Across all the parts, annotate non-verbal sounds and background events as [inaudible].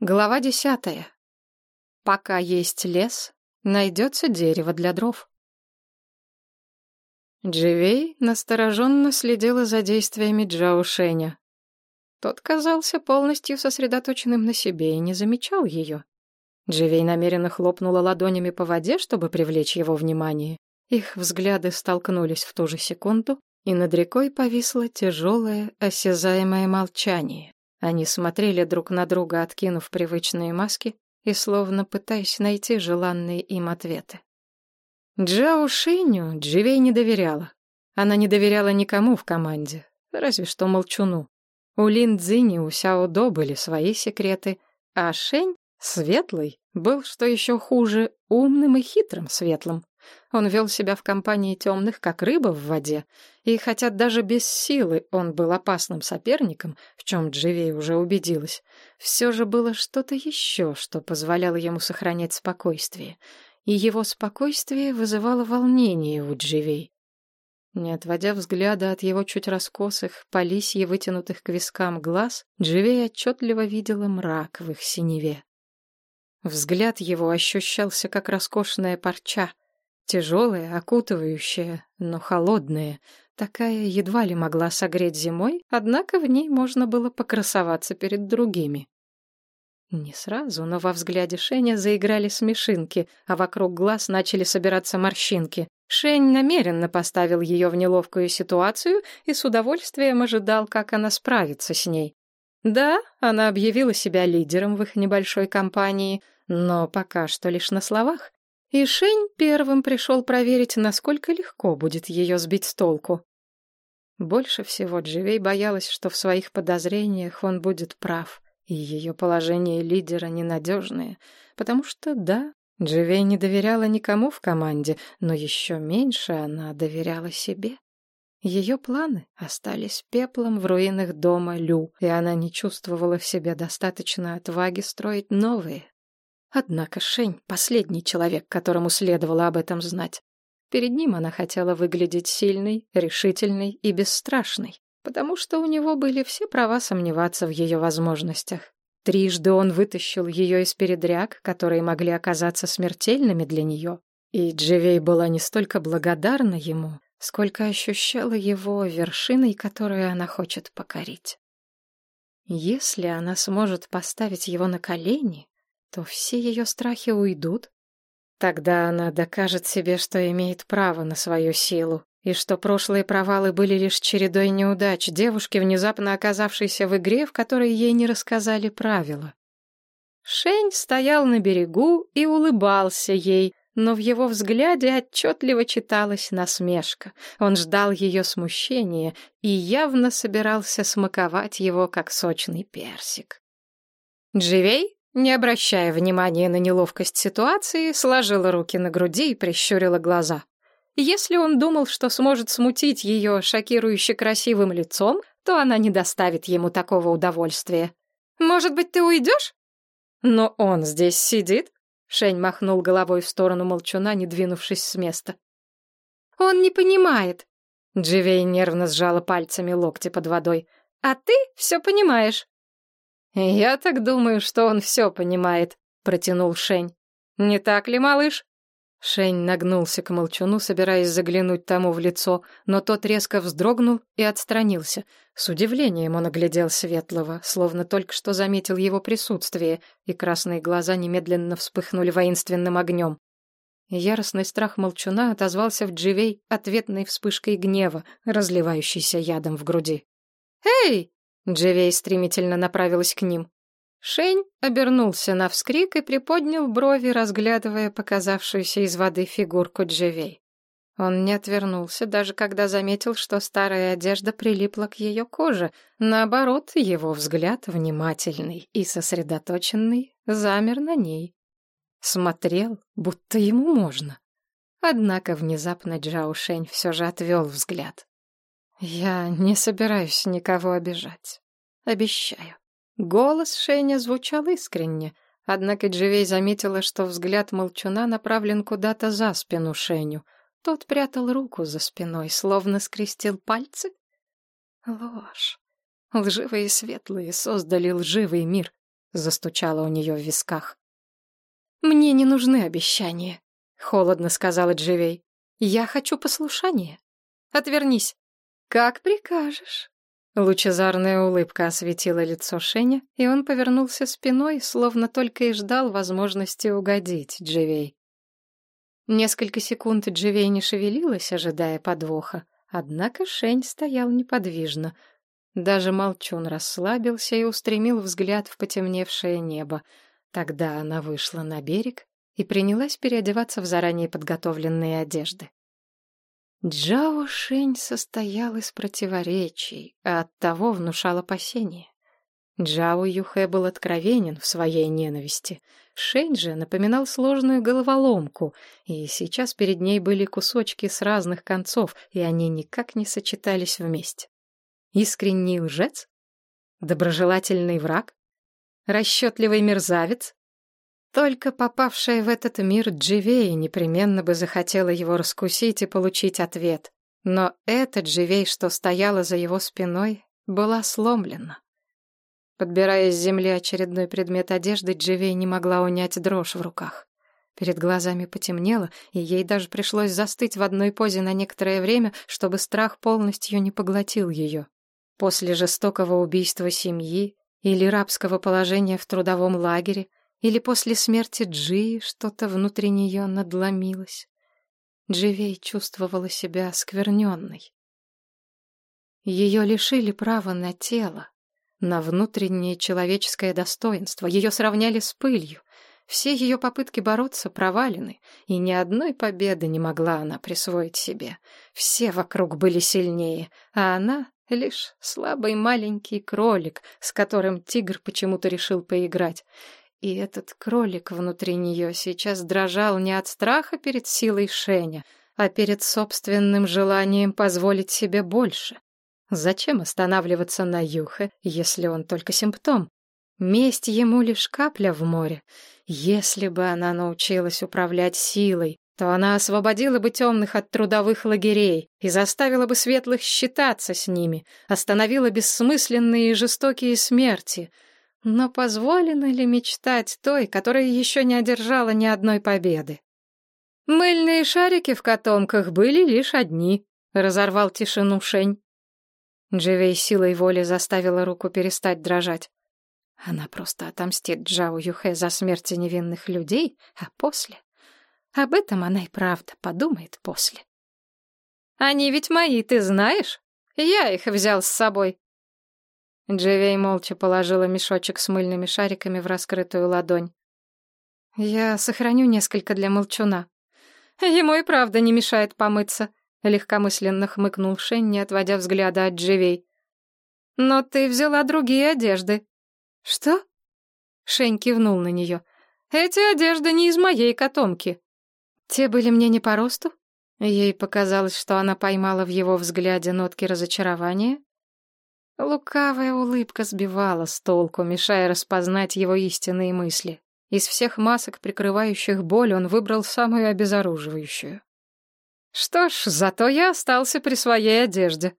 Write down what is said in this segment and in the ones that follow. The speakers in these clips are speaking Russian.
Глава десятая. Пока есть лес, найдется дерево для дров. Дживей настороженно следила за действиями Джао Шеня. Тот казался полностью сосредоточенным на себе и не замечал ее. Дживей намеренно хлопнула ладонями по воде, чтобы привлечь его внимание. Их взгляды столкнулись в ту же секунду, и над рекой повисло тяжелое, осязаемое молчание. Они смотрели друг на друга, откинув привычные маски и словно пытаясь найти желанные им ответы. Джао Шиню Дживей не доверяла. Она не доверяла никому в команде, разве что молчуну. У Лин Цзинь и у Сяо До были свои секреты, а Шень, светлый, был, что еще хуже, умным и хитрым светлым. Он вел себя в компании темных, как рыба в воде, и хотя даже без силы он был опасным соперником, в чем Дживей уже убедилась, все же было что-то еще, что позволяло ему сохранять спокойствие, и его спокойствие вызывало волнение у Дживей. Не отводя взгляда от его чуть раскосых, по лисье вытянутых к вискам глаз, Дживей отчетливо видела мрак в их синеве. Взгляд его ощущался, как роскошная парча, Тяжелая, окутывающая, но холодная. Такая едва ли могла согреть зимой, однако в ней можно было покрасоваться перед другими. Не сразу, но во взгляде Шеня заиграли смешинки, а вокруг глаз начали собираться морщинки. Шень намеренно поставил ее в неловкую ситуацию и с удовольствием ожидал, как она справится с ней. Да, она объявила себя лидером в их небольшой компании, но пока что лишь на словах. И Шень первым пришел проверить, насколько легко будет ее сбить с толку. Больше всего Дживей боялась, что в своих подозрениях он будет прав, и ее положение лидера ненадежное, потому что, да, Дживей не доверяла никому в команде, но еще меньше она доверяла себе. Ее планы остались пеплом в руинах дома Лю, и она не чувствовала в себе достаточно отваги строить новые. Однако Шень — последний человек, которому следовало об этом знать. Перед ним она хотела выглядеть сильной, решительной и бесстрашной, потому что у него были все права сомневаться в ее возможностях. Трижды он вытащил ее из передряг, которые могли оказаться смертельными для нее, и Дживей была не столько благодарна ему, сколько ощущала его вершиной, которую она хочет покорить. Если она сможет поставить его на колени, то все ее страхи уйдут. Тогда она докажет себе, что имеет право на свою силу, и что прошлые провалы были лишь чередой неудач девушки, внезапно оказавшейся в игре, в которой ей не рассказали правила. Шень стоял на берегу и улыбался ей, но в его взгляде отчетливо читалась насмешка. Он ждал ее смущения и явно собирался смаковать его, как сочный персик. «Дживей?» Не обращая внимания на неловкость ситуации, сложила руки на груди и прищурила глаза. Если он думал, что сможет смутить ее шокирующе красивым лицом, то она не доставит ему такого удовольствия. «Может быть, ты уйдешь?» «Но он здесь сидит?» Шень махнул головой в сторону молчуна, не двинувшись с места. «Он не понимает». Дживей нервно сжала пальцами локти под водой. «А ты все понимаешь». «Я так думаю, что он все понимает», — протянул Шень. «Не так ли, малыш?» Шень нагнулся к молчуну, собираясь заглянуть тому в лицо, но тот резко вздрогнул и отстранился. С удивлением он оглядел Светлого, словно только что заметил его присутствие, и красные глаза немедленно вспыхнули воинственным огнем. Яростный страх молчуна отозвался в Дживей ответной вспышкой гнева, разливающейся ядом в груди. «Эй!» Дживей стремительно направилась к ним. Шень обернулся на вскрик и приподнял брови, разглядывая показавшуюся из воды фигурку Дживей. Он не отвернулся, даже когда заметил, что старая одежда прилипла к ее коже. Наоборот, его взгляд, внимательный и сосредоточенный, замер на ней. Смотрел, будто ему можно. Однако внезапно Джао Шень все же отвел взгляд. Я не собираюсь никого обижать. Обещаю. Голос Шеня звучал искренне, однако Дживей заметила, что взгляд молчуна направлен куда-то за спину Шеню. Тот прятал руку за спиной, словно скрестил пальцы. Ложь. Лживые и светлые создали лживый мир. застучало у нее в висках. «Мне не нужны обещания», — холодно сказала Дживей. «Я хочу послушания. Отвернись». «Как прикажешь». Лучезарная улыбка осветила лицо Шеня, и он повернулся спиной, словно только и ждал возможности угодить Дживей. Несколько секунд Дживей не шевелилась, ожидая подвоха, однако Шень стоял неподвижно. Даже молчун расслабился и устремил взгляд в потемневшее небо. Тогда она вышла на берег и принялась переодеваться в заранее подготовленные одежды. Джао Шень состоял из противоречий, а оттого внушал опасения. Джао Юхэ был откровенен в своей ненависти. Шень же напоминал сложную головоломку, и сейчас перед ней были кусочки с разных концов, и они никак не сочетались вместе. Искренний лжец? Доброжелательный враг? Расчетливый мерзавец? Только попавшая в этот мир Дживей непременно бы захотела его раскусить и получить ответ. Но эта Дживей, что стояла за его спиной, была сломлена. Подбирая с земли очередной предмет одежды, Дживей не могла унять дрожь в руках. Перед глазами потемнело, и ей даже пришлось застыть в одной позе на некоторое время, чтобы страх полностью не поглотил ее. После жестокого убийства семьи или рабского положения в трудовом лагере или после смерти Джи что-то внутри нее надломилось. Дживей чувствовала себя оскверненной. Ее лишили права на тело, на внутреннее человеческое достоинство. Ее сравняли с пылью. Все ее попытки бороться провалены, и ни одной победы не могла она присвоить себе. Все вокруг были сильнее, а она — лишь слабый маленький кролик, с которым тигр почему-то решил поиграть. И этот кролик внутри нее сейчас дрожал не от страха перед силой Шеня, а перед собственным желанием позволить себе больше. Зачем останавливаться на Юхе, если он только симптом? Месть ему лишь капля в море. Если бы она научилась управлять силой, то она освободила бы темных от трудовых лагерей и заставила бы светлых считаться с ними, остановила бессмысленные и жестокие смерти — но позволено ли мечтать той, которая еще не одержала ни одной победы? Мыльные шарики в котомках были лишь одни, разорвал тишину Шень. Дживей силой воли заставила руку перестать дрожать. Она просто отомстит Джао Юхэ за смерти невинных людей, а после... Об этом она и правда подумает после. «Они ведь мои, ты знаешь? Я их взял с собой», Дживей молча положила мешочек с мыльными шариками в раскрытую ладонь. «Я сохраню несколько для молчуна. Ему и правда не мешает помыться», — легкомысленно хмыкнул Шен, не отводя взгляда от Дживей. «Но ты взяла другие одежды». «Что?» Шень кивнул на нее. «Эти одежды не из моей котомки». «Те были мне не по росту?» Ей показалось, что она поймала в его взгляде нотки разочарования, Лукавая улыбка сбивала с толку, мешая распознать его истинные мысли. Из всех масок, прикрывающих боль, он выбрал самую обезоруживающую. Что ж, зато я остался при своей одежде.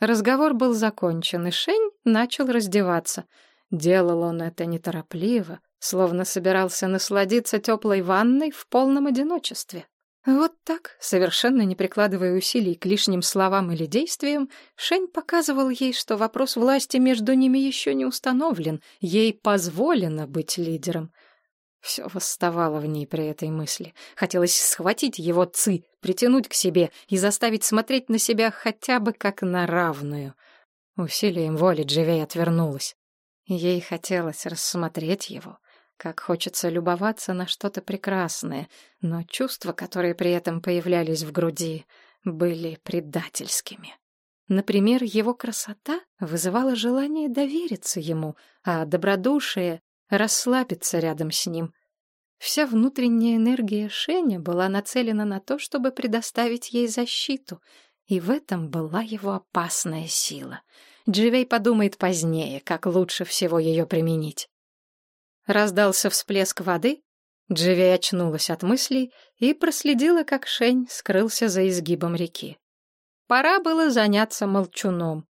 Разговор был закончен, и Шень начал раздеваться. Делал он это неторопливо, словно собирался насладиться теплой ванной в полном одиночестве. Вот так, совершенно не прикладывая усилий к лишним словам или действиям, Шень показывал ей, что вопрос власти между ними еще не установлен, ей позволено быть лидером. Все восставало в ней при этой мысли. Хотелось схватить его ци, притянуть к себе и заставить смотреть на себя хотя бы как на равную. Усилием воли Дживей отвернулась. Ей хотелось рассмотреть его, как хочется любоваться на что-то прекрасное, но чувства, которые при этом появлялись в груди, были предательскими. Например, его красота вызывала желание довериться ему, а добродушие — расслабиться рядом с ним. Вся внутренняя энергия Шеня была нацелена на то, чтобы предоставить ей защиту, и в этом была его опасная сила. Дживей подумает позднее, как лучше всего ее применить. Раздался всплеск воды, Дживи очнулась от мыслей и проследила, как Шень скрылся за изгибом реки. Пора было заняться молчуном.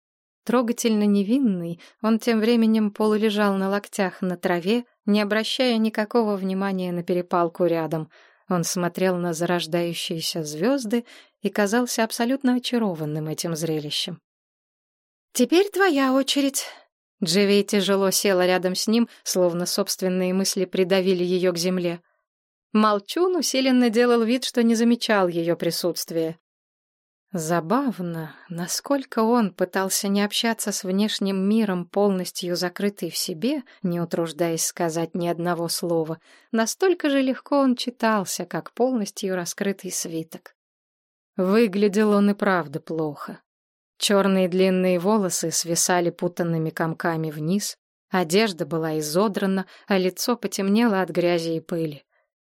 Трогательно невинный, он тем временем полулежал на локтях на траве, не обращая никакого внимания на перепалку рядом. Он смотрел на зарождающиеся звезды и казался абсолютно очарованным этим зрелищем. «Теперь твоя очередь». Дживей тяжело села рядом с ним, словно собственные мысли придавили ее к земле. Молчун усиленно делал вид, что не замечал ее присутствия. Забавно, насколько он пытался не общаться с внешним миром, полностью закрытый в себе, не утруждаясь сказать ни одного слова, настолько же легко он читался, как полностью раскрытый свиток. Выглядел он и правда плохо. Черные длинные волосы свисали путанными комками вниз, одежда была изодрана, а лицо потемнело от грязи и пыли.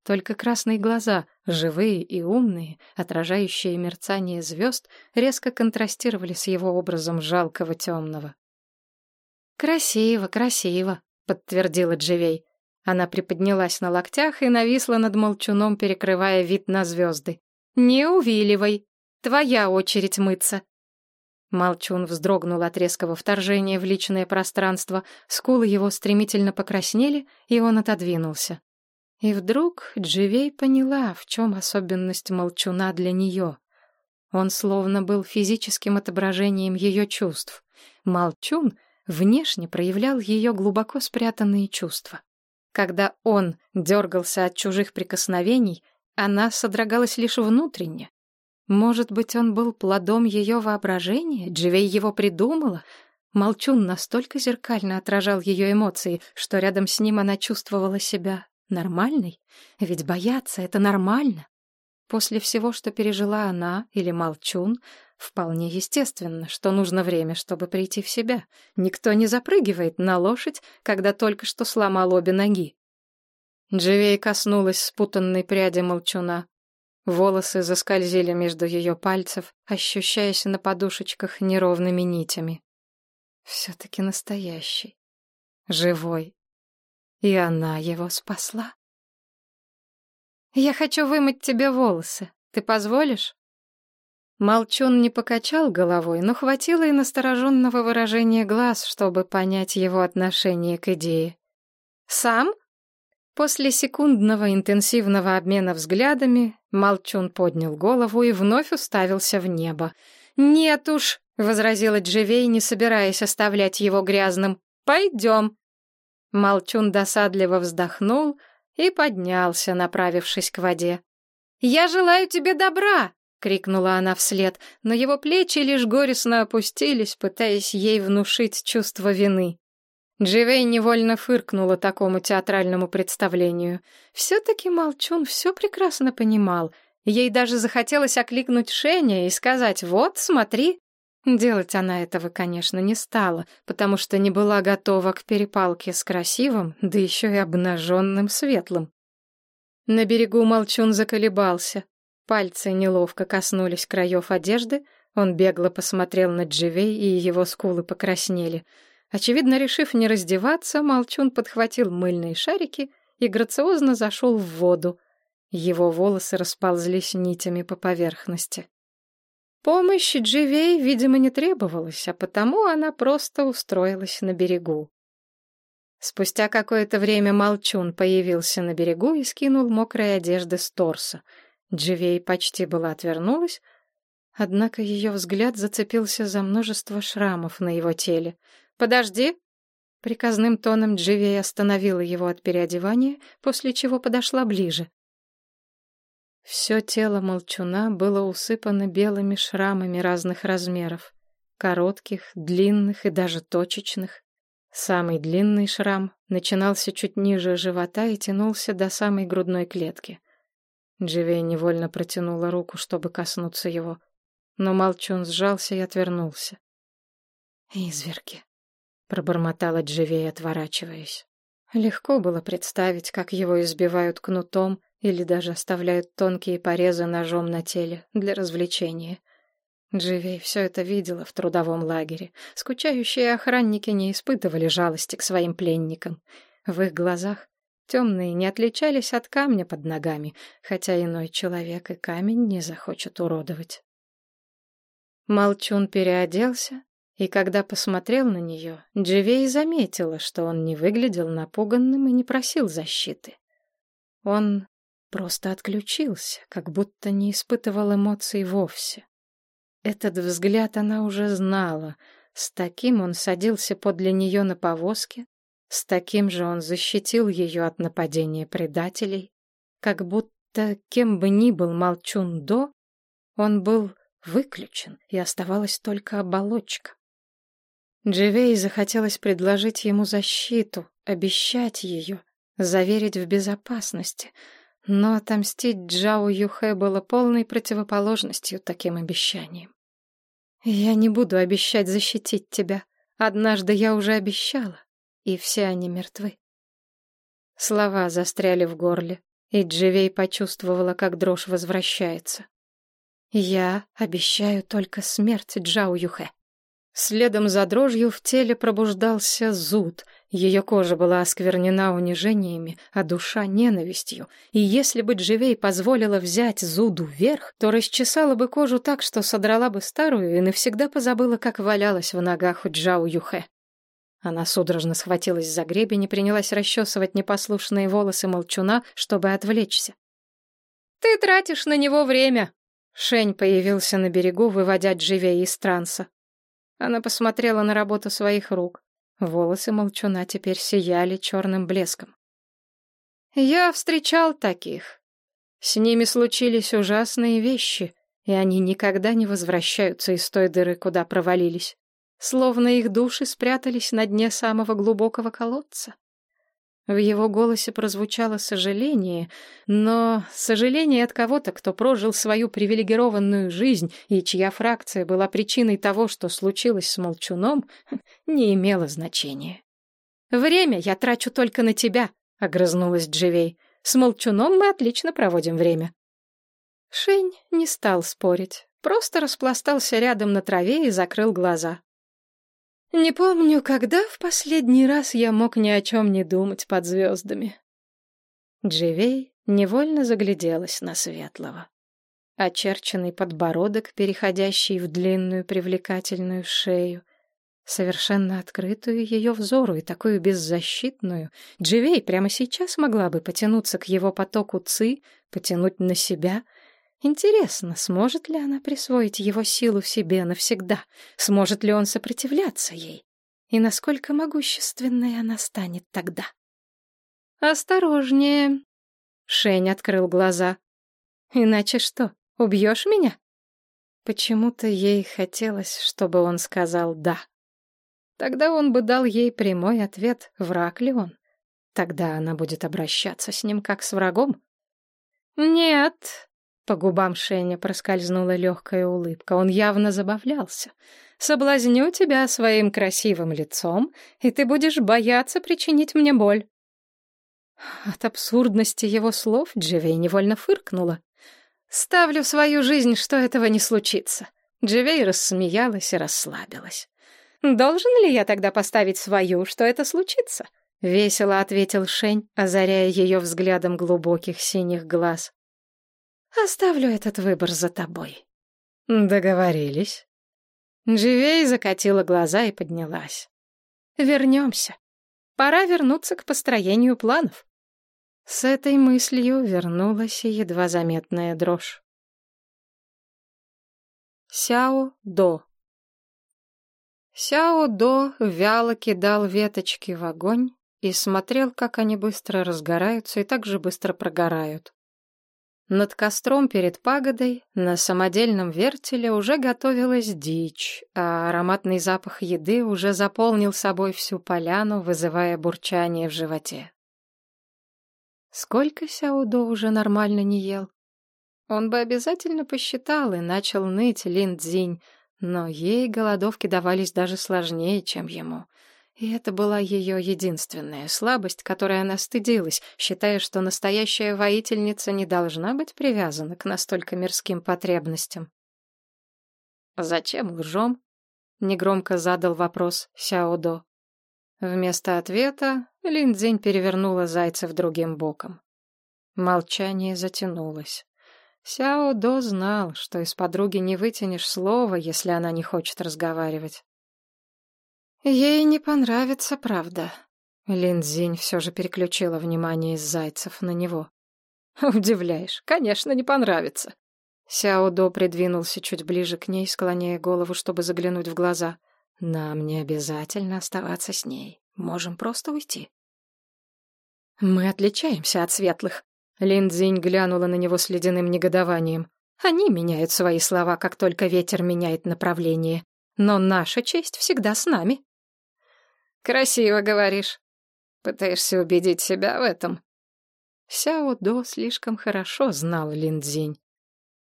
Только красные глаза, живые и умные, отражающие мерцание звезд, резко контрастировали с его образом жалкого темного. «Красиво, красиво», — подтвердила Дживей. Она приподнялась на локтях и нависла над молчуном, перекрывая вид на звезды. «Не увиливай! Твоя очередь мыться!» Молчун вздрогнул от резкого вторжения в личное пространство, скулы его стремительно покраснели, и он отодвинулся. И вдруг Дживей поняла, в чем особенность молчуна для нее. Он словно был физическим отображением ее чувств. Молчун внешне проявлял ее глубоко спрятанные чувства. Когда он дергался от чужих прикосновений, она содрогалась лишь внутренне. Может быть, он был плодом ее воображения, Дживей его придумала. Молчун настолько зеркально отражал ее эмоции, что рядом с ним она чувствовала себя Нормальный? Ведь бояться — это нормально. После всего, что пережила она или Молчун, вполне естественно, что нужно время, чтобы прийти в себя. Никто не запрыгивает на лошадь, когда только что сломал обе ноги. Дживей коснулась спутанной пряди Молчуна. Волосы заскользили между ее пальцев, ощущаясь на подушечках неровными нитями. Все-таки настоящий. Живой. И она его спасла. «Я хочу вымыть тебе волосы. Ты позволишь?» Молчун не покачал головой, но хватило и настороженного выражения глаз, чтобы понять его отношение к идее. «Сам?» После секундного интенсивного обмена взглядами Молчун поднял голову и вновь уставился в небо. «Нет уж», — возразила Дживей, не собираясь оставлять его грязным. «Пойдем». Молчун досадливо вздохнул и поднялся, направившись к воде. «Я желаю тебе добра!» — крикнула она вслед, но его плечи лишь горестно опустились, пытаясь ей внушить чувство вины. Дживей невольно фыркнула такому театральному представлению. Все-таки Молчун все прекрасно понимал. Ей даже захотелось окликнуть Шеня и сказать «Вот, смотри, Делать она этого, конечно, не стала, потому что не была готова к перепалке с красивым, да еще и обнаженным светлым. На берегу Молчун заколебался. Пальцы неловко коснулись краев одежды, он бегло посмотрел на Дживей, и его скулы покраснели. Очевидно, решив не раздеваться, Молчун подхватил мыльные шарики и грациозно зашел в воду. Его волосы расползлись нитями по поверхности. Помощи Дживей, видимо, не требовалось, а потому она просто устроилась на берегу. Спустя какое-то время Молчун появился на берегу и скинул мокрые одежды с торса. Дживей почти была отвернулась, однако ее взгляд зацепился за множество шрамов на его теле. «Подожди!» Приказным тоном Дживей остановила его от переодевания, после чего подошла ближе. Все тело молчуна было усыпано белыми шрамами разных размеров. Коротких, длинных и даже точечных. Самый длинный шрам начинался чуть ниже живота и тянулся до самой грудной клетки. Дживей невольно протянула руку, чтобы коснуться его, но молчун сжался и отвернулся. «Изверги», — пробормотала Дживей, отворачиваясь. Легко было представить, как его избивают кнутом, или даже оставляют тонкие порезы ножом на теле для развлечения. Дживей все это видела в трудовом лагере. Скучающие охранники не испытывали жалости к своим пленникам. В их глазах темные не отличались от камня под ногами, хотя иной человек и камень не захочет уродовать. Молчун переоделся И когда посмотрел на нее, Дживей заметила, что он не выглядел напуганным и не просил защиты. Он просто отключился, как будто не испытывал эмоций вовсе. Этот взгляд она уже знала. С таким он садился подле нее на повозке, с таким же он защитил ее от нападения предателей, как будто кем бы ни был молчун до, он был выключен, и оставалась только оболочка. Дживей захотелось предложить ему защиту, обещать ее, заверить в безопасности, но отомстить Джао Юхэ было полной противоположностью таким обещаниям. «Я не буду обещать защитить тебя. Однажды я уже обещала, и все они мертвы». Слова застряли в горле, и Дживей почувствовала, как дрожь возвращается. «Я обещаю только смерть Джао Юхэ». Следом за дрожью в теле пробуждался зуд. Ее кожа была осквернена унижениями, а душа — ненавистью. И если бы Дживей позволила взять зуду вверх, то расчесала бы кожу так, что содрала бы старую и навсегда позабыла, как валялась в ногах у Джао Юхэ. Она судорожно схватилась за гребень и принялась расчесывать непослушные волосы молчуна, чтобы отвлечься. «Ты тратишь на него время!» Шень появился на берегу, выводя Дживей из транса. Она посмотрела на работу своих рук. Волосы молчуна теперь сияли черным блеском. Я встречал таких. С ними случились ужасные вещи, и они никогда не возвращаются из той дыры, куда провалились. Словно их души спрятались на дне самого глубокого колодца. В его голосе прозвучало сожаление, но сожаление от кого-то, кто прожил свою привилегированную жизнь и чья фракция была причиной того, что случилось с Молчуном, [laughs] не имело значения. «Время я трачу только на тебя», — огрызнулась Дживей. «С Молчуном мы отлично проводим время». Шень не стал спорить, просто распластался рядом на траве и закрыл глаза. Не помню, когда в последний раз я мог ни о чем не думать под звездами. Дживей невольно загляделась на Светлого. Очерченный подбородок, переходящий в длинную привлекательную шею, совершенно открытую ее взору и такую беззащитную, Дживей прямо сейчас могла бы потянуться к его потоку ци, потянуть на себя — Интересно, сможет ли она присвоить его силу себе навсегда? Сможет ли он сопротивляться ей? И насколько могущественной она станет тогда? «Осторожнее!» Шень открыл глаза. «Иначе что, убьешь меня?» Почему-то ей хотелось, чтобы он сказал «да». Тогда он бы дал ей прямой ответ, враг ли он. Тогда она будет обращаться с ним как с врагом. «Нет», по губам Шеня проскользнула легкая улыбка. Он явно забавлялся. «Соблазню тебя своим красивым лицом, и ты будешь бояться причинить мне боль». От абсурдности его слов Дживей невольно фыркнула. «Ставлю свою жизнь, что этого не случится». Дживей рассмеялась и расслабилась. «Должен ли я тогда поставить свою, что это случится?» — весело ответил Шень, озаряя ее взглядом глубоких синих глаз. Оставлю этот выбор за тобой. Договорились. Дживей закатила глаза и поднялась. Вернемся. Пора вернуться к построению планов. С этой мыслью вернулась едва заметная дрожь. Сяо До Сяо До вяло кидал веточки в огонь и смотрел, как они быстро разгораются и так же быстро прогорают. Над костром перед пагодой на самодельном вертеле уже готовилась дичь, а ароматный запах еды уже заполнил собой всю поляну, вызывая бурчание в животе. Сколько Сяудо уже нормально не ел? Он бы обязательно посчитал и начал ныть Лин Цзинь, но ей голодовки давались даже сложнее, чем ему — и это была ее единственная слабость, которой она стыдилась, считая, что настоящая воительница не должна быть привязана к настолько мирским потребностям. «Зачем лжем?» — негромко задал вопрос Сяодо. Вместо ответа Линдзинь перевернула зайцев другим боком. Молчание затянулось. Сяо До знал, что из подруги не вытянешь слова, если она не хочет разговаривать. Ей не понравится, правда. Линдзинь все же переключила внимание из зайцев на него. Удивляешь, конечно, не понравится. Сяо До придвинулся чуть ближе к ней, склоняя голову, чтобы заглянуть в глаза. Нам не обязательно оставаться с ней. Можем просто уйти. Мы отличаемся от светлых. Линдзинь глянула на него с ледяным негодованием. Они меняют свои слова, как только ветер меняет направление. Но наша честь всегда с нами. Красиво говоришь. Пытаешься убедить себя в этом. Сяо До слишком хорошо знал Линдзинь.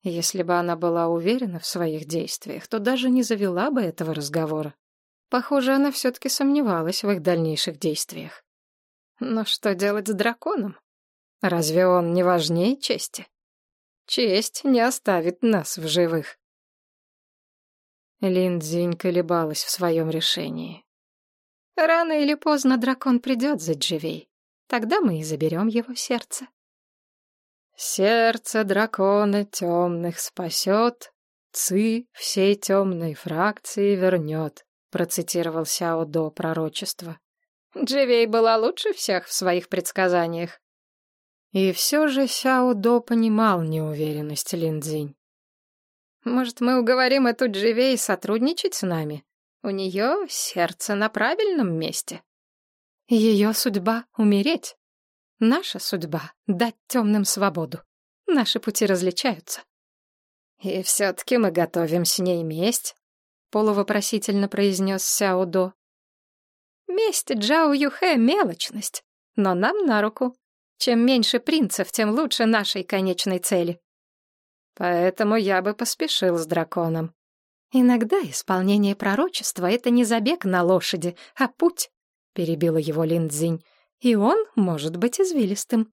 Если бы она была уверена в своих действиях, то даже не завела бы этого разговора. Похоже, она все-таки сомневалась в их дальнейших действиях. Но что делать с драконом? Разве он не важнее чести? Честь не оставит нас в живых. Линдзинь колебалась в своем решении. Рано или поздно дракон придет за Дживей. Тогда мы и заберем его сердце. Сердце дракона темных спасет, Ци всей темной фракции вернет, процитировал Сяо До пророчество. Дживей была лучше всех в своих предсказаниях. И все же Сяо До понимал неуверенность Линдзинь. Может, мы уговорим эту Дживей сотрудничать с нами? У нее сердце на правильном месте. Ее судьба — умереть. Наша судьба — дать темным свободу. Наши пути различаются. И все-таки мы готовим с ней месть, — полувопросительно произнес Сяо До. Месть Джао Юхэ — мелочность, но нам на руку. Чем меньше принцев, тем лучше нашей конечной цели. Поэтому я бы поспешил с драконом. «Иногда исполнение пророчества — это не забег на лошади, а путь», — перебила его Линдзинь, «и он может быть извилистым».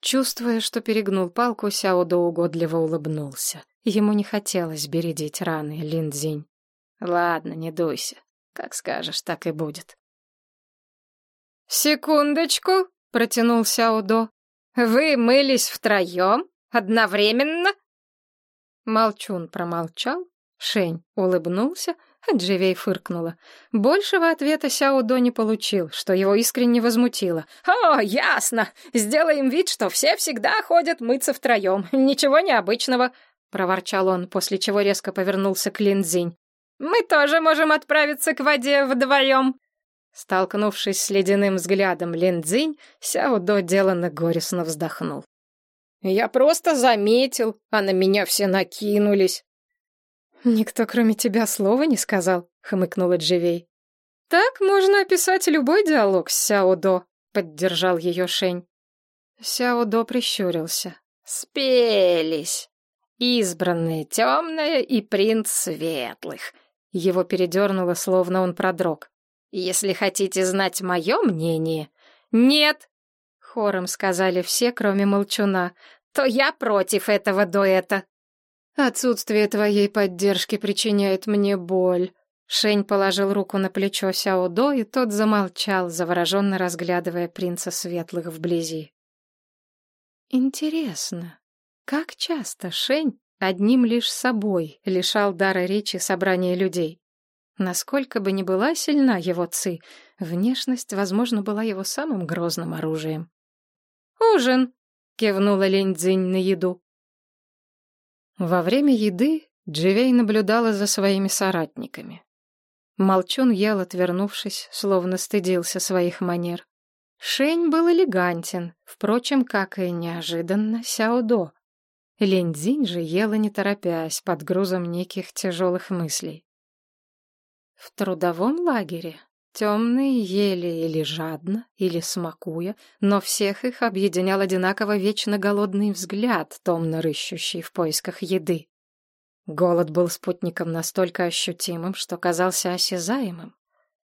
Чувствуя, что перегнул палку, Сяодо угодливо улыбнулся. Ему не хотелось бередить раны Линдзинь. «Ладно, не дуйся. Как скажешь, так и будет». «Секундочку», — протянул Сяодо. «Вы мылись втроем? Одновременно?» Молчун промолчал, Шень улыбнулся, а Дживей фыркнула. Большего ответа Сяо До не получил, что его искренне возмутило. «О, ясно! Сделаем вид, что все всегда ходят мыться втроем. Ничего необычного!» — проворчал он, после чего резко повернулся к Линдзинь. «Мы тоже можем отправиться к воде вдвоем!» Столкнувшись с ледяным взглядом Линдзинь, Сяо До деланно горестно вздохнул. «Я просто заметил, а на меня все накинулись. «Никто, кроме тебя, слова не сказал», — хмыкнула Дживей. «Так можно описать любой диалог с Сяодо», — поддержал ее Шень. Сяодо прищурился. «Спелись! Избранные темная и принц светлых!» Его передернуло, словно он продрог. «Если хотите знать мое мнение...» «Нет!» — хором сказали все, кроме молчуна. «То я против этого дуэта!» Отсутствие твоей поддержки причиняет мне боль. Шень положил руку на плечо Сяо До, и тот замолчал, завороженно разглядывая принца светлых вблизи. Интересно, как часто Шень одним лишь собой лишал дара речи собрания людей? Насколько бы ни была сильна его ци, внешность, возможно, была его самым грозным оружием. «Ужин!» — кивнула Лень Цзинь на еду. Во время еды Дживей наблюдала за своими соратниками. Молчун ел, отвернувшись, словно стыдился своих манер. Шень был элегантен, впрочем, как и неожиданно Сяодо. Линдзинь же ела не торопясь, под грузом неких тяжелых мыслей. В трудовом лагере Темные ели или жадно, или смакуя, но всех их объединял одинаково вечно голодный взгляд, томно рыщущий в поисках еды. Голод был спутником настолько ощутимым, что казался осязаемым.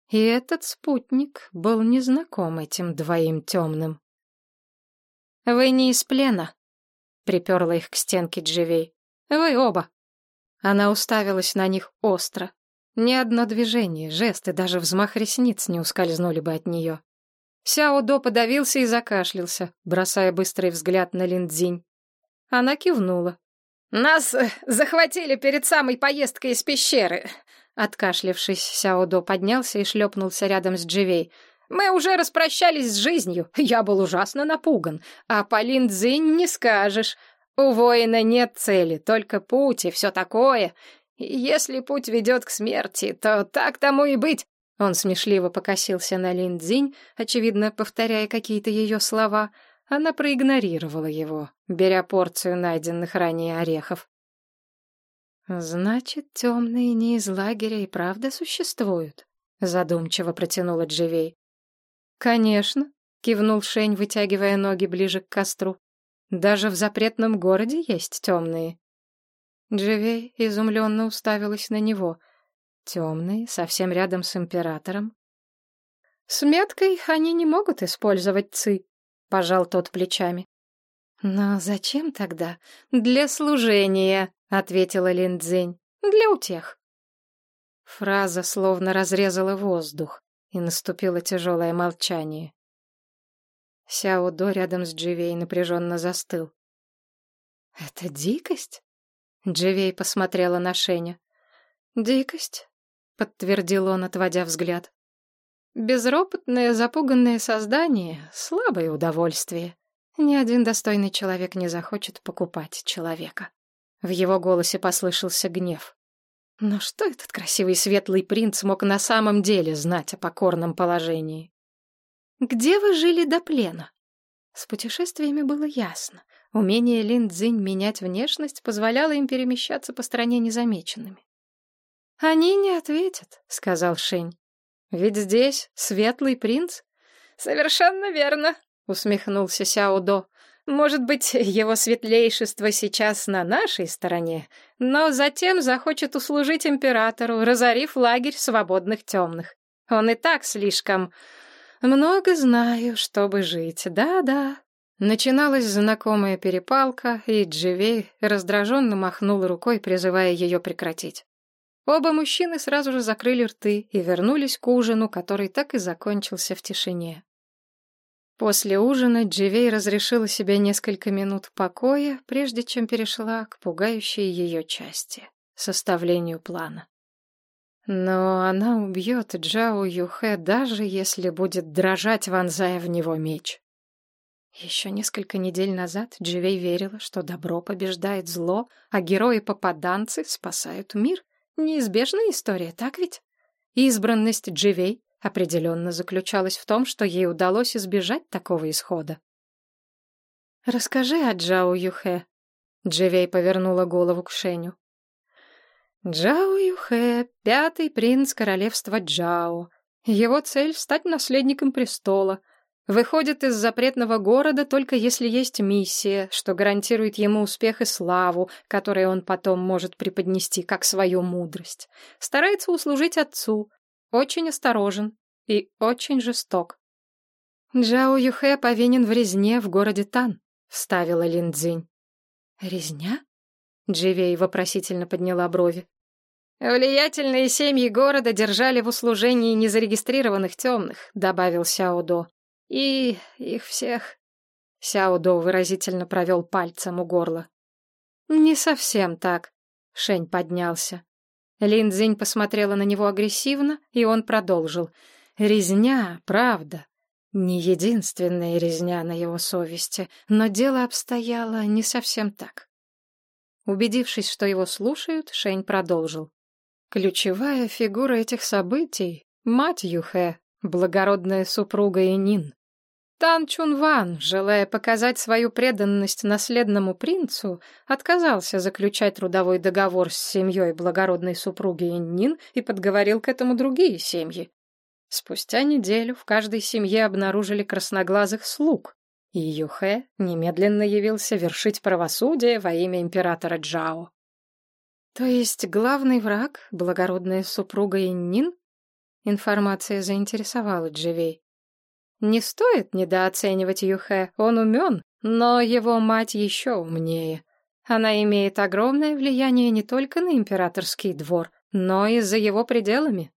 И этот спутник был незнаком этим двоим темным. «Вы не из плена», — приперла их к стенке Дживей. «Вы оба». Она уставилась на них остро, ни одно движение, жест и даже взмах ресниц не ускользнули бы от нее. Сяо До подавился и закашлялся, бросая быстрый взгляд на Линдзинь. Она кивнула. «Нас э, захватили перед самой поездкой из пещеры. Откашлившись, Сяодо поднялся и шлепнулся рядом с Дживей. «Мы уже распрощались с жизнью. Я был ужасно напуган. А по Лин Цзинь не скажешь. У воина нет цели, только путь и все такое. Если путь ведет к смерти, то так тому и быть». Он смешливо покосился на Лин Цзинь, очевидно, повторяя какие-то ее слова. Она проигнорировала его, беря порцию найденных ранее орехов. «Значит, темные не из лагеря и правда существуют?» — задумчиво протянула Дживей. «Конечно», — кивнул Шень, вытягивая ноги ближе к костру. «Даже в запретном городе есть темные». Дживей изумленно уставилась на него. «Темные, совсем рядом с императором?» «С меткой они не могут использовать ци», — пожал тот плечами. «Но зачем тогда? Для служения», ответила Лин Цзинь. Для утех. Фраза словно разрезала воздух, и наступило тяжелое молчание. Сяо До рядом с Дживей напряженно застыл. «Это дикость?» Дживей посмотрела на Шеня. «Дикость», — подтвердил он, отводя взгляд. «Безропотное, запуганное создание — слабое удовольствие. Ни один достойный человек не захочет покупать человека». В его голосе послышался гнев. Но что этот красивый светлый принц мог на самом деле знать о покорном положении? «Где вы жили до плена?» С путешествиями было ясно. Умение Лин Цзинь менять внешность позволяло им перемещаться по стране незамеченными. «Они не ответят», — сказал Шень. «Ведь здесь светлый принц?» «Совершенно верно», — усмехнулся Сяо До. Может быть, его светлейшество сейчас на нашей стороне, но затем захочет услужить императору, разорив лагерь свободных темных. Он и так слишком... Много знаю, чтобы жить, да-да. Начиналась знакомая перепалка, и Дживей раздраженно махнул рукой, призывая ее прекратить. Оба мужчины сразу же закрыли рты и вернулись к ужину, который так и закончился в тишине. После ужина Дживей разрешила себе несколько минут покоя, прежде чем перешла к пугающей ее части — составлению плана. Но она убьет Джао Юхэ, даже если будет дрожать, вонзая в него меч. Еще несколько недель назад Дживей верила, что добро побеждает зло, а герои-попаданцы спасают мир. Неизбежная история, так ведь? Избранность Дживей определенно заключалась в том, что ей удалось избежать такого исхода. «Расскажи о Джао Юхэ», — Дживей повернула голову к Шеню. «Джао Юхэ — пятый принц королевства Джао. Его цель — стать наследником престола. Выходит из запретного города только если есть миссия, что гарантирует ему успех и славу, которые он потом может преподнести как свою мудрость. Старается услужить отцу, очень осторожен и очень жесток. «Джао Юхэ повинен в резне в городе Тан», — вставила Лин Цзинь. «Резня?» — Дживей вопросительно подняла брови. «Влиятельные семьи города держали в услужении незарегистрированных темных», — добавил Сяо До. «И их всех...» Сяо До выразительно провел пальцем у горла. «Не совсем так», — Шень поднялся. Лин Цзинь посмотрела на него агрессивно, и он продолжил. «Резня, правда. Не единственная резня на его совести, но дело обстояло не совсем так». Убедившись, что его слушают, Шень продолжил. «Ключевая фигура этих событий — мать Юхэ, благородная супруга Инин. Тан Чунван, желая показать свою преданность наследному принцу, отказался заключать трудовой договор с семьей благородной супруги Иннин и подговорил к этому другие семьи. Спустя неделю в каждой семье обнаружили красноглазых слуг, и Юхэ немедленно явился вершить правосудие во имя императора Джао. То есть главный враг — благородная супруга Иннин? Информация заинтересовала Дживей. Не стоит недооценивать Юхэ, он умен, но его мать еще умнее. Она имеет огромное влияние не только на императорский двор, но и за его пределами.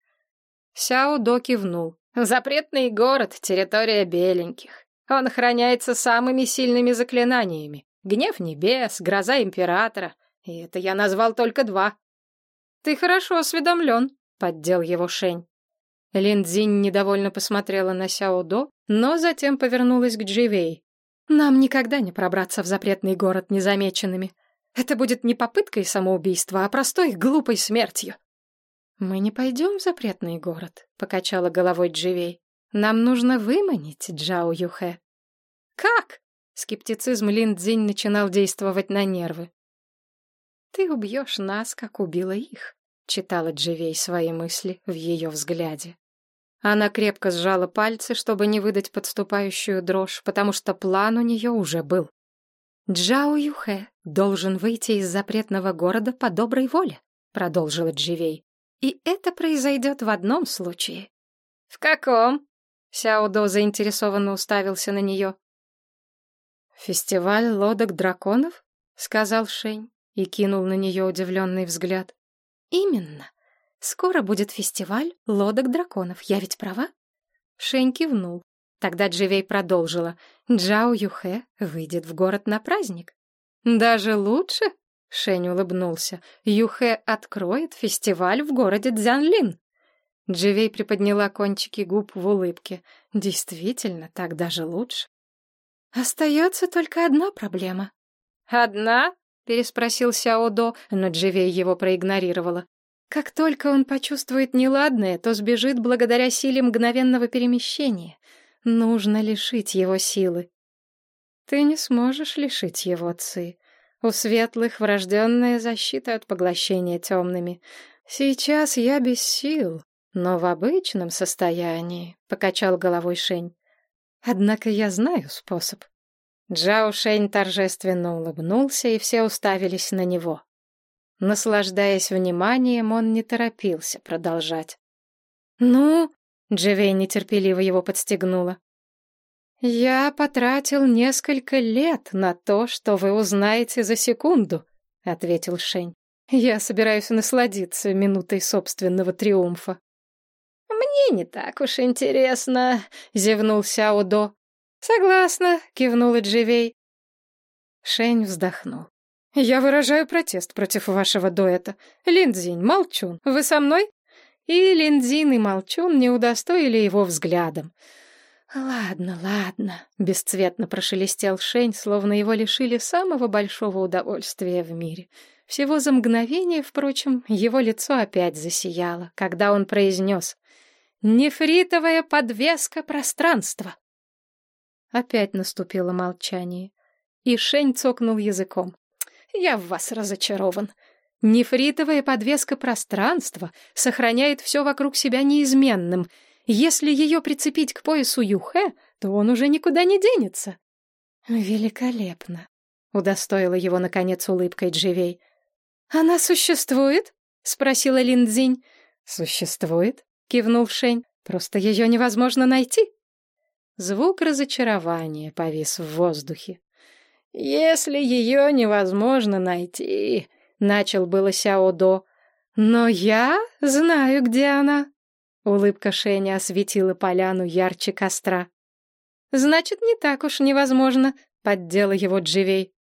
Сяо До кивнул. Запретный город, территория беленьких. Он охраняется самыми сильными заклинаниями. Гнев небес, гроза императора. И это я назвал только два. Ты хорошо осведомлен, — поддел его Шень. Лин Цзинь недовольно посмотрела на Сяо До, но затем повернулась к Дживей. «Нам никогда не пробраться в запретный город незамеченными. Это будет не попыткой самоубийства, а простой глупой смертью». «Мы не пойдем в запретный город», — покачала головой Дживей. «Нам нужно выманить Джао Юхэ». «Как?» — скептицизм Лин Цзинь начинал действовать на нервы. «Ты убьешь нас, как убила их», — читала Дживей свои мысли в ее взгляде. Она крепко сжала пальцы, чтобы не выдать подступающую дрожь, потому что план у нее уже был. «Джао Юхэ должен выйти из запретного города по доброй воле», — продолжила Дживей. «И это произойдет в одном случае». «В каком?» — Сяодо заинтересованно уставился на нее. «Фестиваль лодок драконов?» — сказал Шень и кинул на нее удивленный взгляд. «Именно. Скоро будет фестиваль лодок драконов, я ведь права?» Шень кивнул. Тогда Дживей продолжила. «Джао Юхэ выйдет в город на праздник». «Даже лучше?» — Шень улыбнулся. «Юхэ откроет фестиваль в городе Дзянлин». Дживей приподняла кончики губ в улыбке. «Действительно, так даже лучше». «Остается только одна проблема». «Одна?» — переспросил Сяодо, но Дживей его проигнорировала. Как только он почувствует неладное, то сбежит благодаря силе мгновенного перемещения. Нужно лишить его силы. Ты не сможешь лишить его ци. У светлых врожденная защита от поглощения темными. Сейчас я без сил, но в обычном состоянии, — покачал головой Шень. Однако я знаю способ. Джао Шень торжественно улыбнулся, и все уставились на него. Наслаждаясь вниманием, он не торопился продолжать. «Ну?» — Дживей нетерпеливо его подстегнула. «Я потратил несколько лет на то, что вы узнаете за секунду», — ответил Шень. «Я собираюсь насладиться минутой собственного триумфа». «Мне не так уж интересно», — зевнул Сяо До. «Согласна», — кивнула Дживей. Шень вздохнул. «Я выражаю протест против вашего дуэта. Линдзинь, Молчун, вы со мной?» И Линдзин и Молчун не удостоили его взглядом. «Ладно, ладно», — бесцветно прошелестел Шень, словно его лишили самого большого удовольствия в мире. Всего за мгновение, впрочем, его лицо опять засияло, когда он произнес «Нефритовая подвеска пространства». Опять наступило молчание, и Шень цокнул языком. Я в вас разочарован. Нефритовая подвеска пространства сохраняет все вокруг себя неизменным. Если ее прицепить к поясу Юхэ, то он уже никуда не денется. Великолепно, удостоила его, наконец, улыбкой Дживей. Она существует? спросила Линдзинь. Существует, кивнул Шень. Просто ее невозможно найти. Звук разочарования повис в воздухе. «Если ее невозможно найти», — начал было Сяодо. «Но я знаю, где она». Улыбка Шеня осветила поляну ярче костра. «Значит, не так уж невозможно», — поддела его Дживей.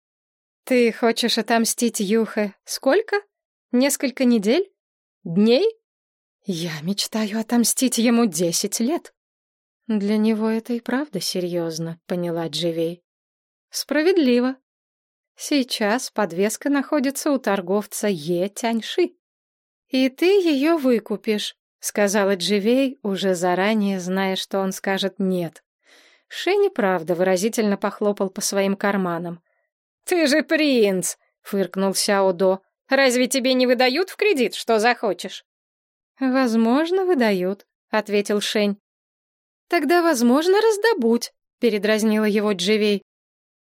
«Ты хочешь отомстить Юхе сколько? Несколько недель? Дней?» «Я мечтаю отомстить ему десять лет». «Для него это и правда серьезно», — поняла Дживей. Справедливо. Сейчас подвеска находится у торговца Е Тяньши. И ты ее выкупишь, сказала Дживей, уже заранее зная, что он скажет нет. Шенни, правда, выразительно похлопал по своим карманам. «Ты же принц!» — фыркнул Сяо До. «Разве тебе не выдают в кредит, что захочешь?» «Возможно, выдают», — ответил Шень. «Тогда, возможно, раздобудь», — передразнила его Дживей.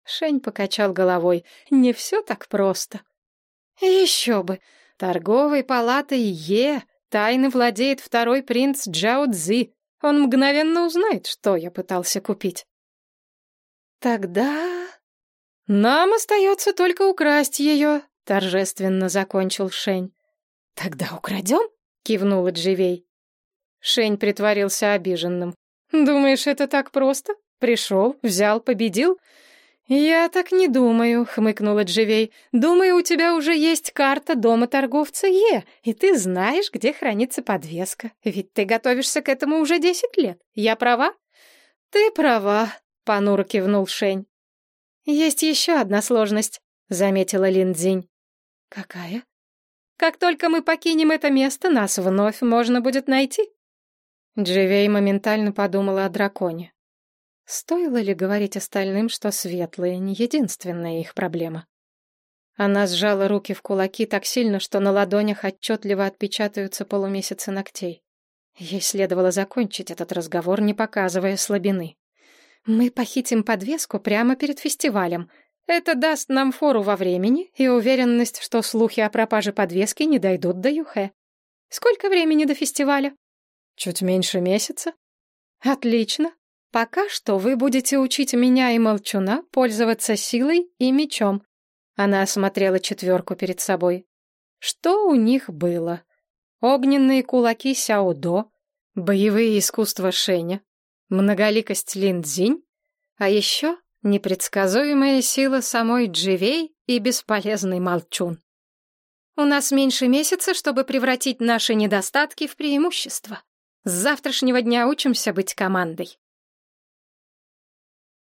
Шень покачал головой. Не все так просто. Еще бы. Торговой палатой Е тайно владеет второй принц Джао Цзи. Он мгновенно узнает, что я пытался купить. Тогда... Нам остается только украсть ее, торжественно закончил Шень. Тогда украдем? кивнула Дживей. Шень притворился обиженным. Думаешь, это так просто? Пришел, взял, победил? «Я так не думаю», — хмыкнула Дживей. «Думаю, у тебя уже есть карта дома торговца Е, и ты знаешь, где хранится подвеска. Ведь ты готовишься к этому уже десять лет. Я права?» «Ты права», — понуро кивнул Шень. «Есть еще одна сложность», — заметила Линдзинь. «Какая?» «Как только мы покинем это место, нас вновь можно будет найти». Дживей моментально подумала о драконе. Стоило ли говорить остальным, что светлые — не единственная их проблема? Она сжала руки в кулаки так сильно, что на ладонях отчетливо отпечатаются полумесяцы ногтей. Ей следовало закончить этот разговор, не показывая слабины. «Мы похитим подвеску прямо перед фестивалем. Это даст нам фору во времени и уверенность, что слухи о пропаже подвески не дойдут до Юхэ. Сколько времени до фестиваля?» «Чуть меньше месяца». «Отлично. Пока что вы будете учить меня и Молчуна пользоваться силой и мечом. Она осмотрела четверку перед собой. Что у них было? Огненные кулаки Сяодо, боевые искусства Шеня, многоликость Линдзинь, а еще непредсказуемая сила самой Дживей и бесполезный Молчун. У нас меньше месяца, чтобы превратить наши недостатки в преимущество. С завтрашнего дня учимся быть командой.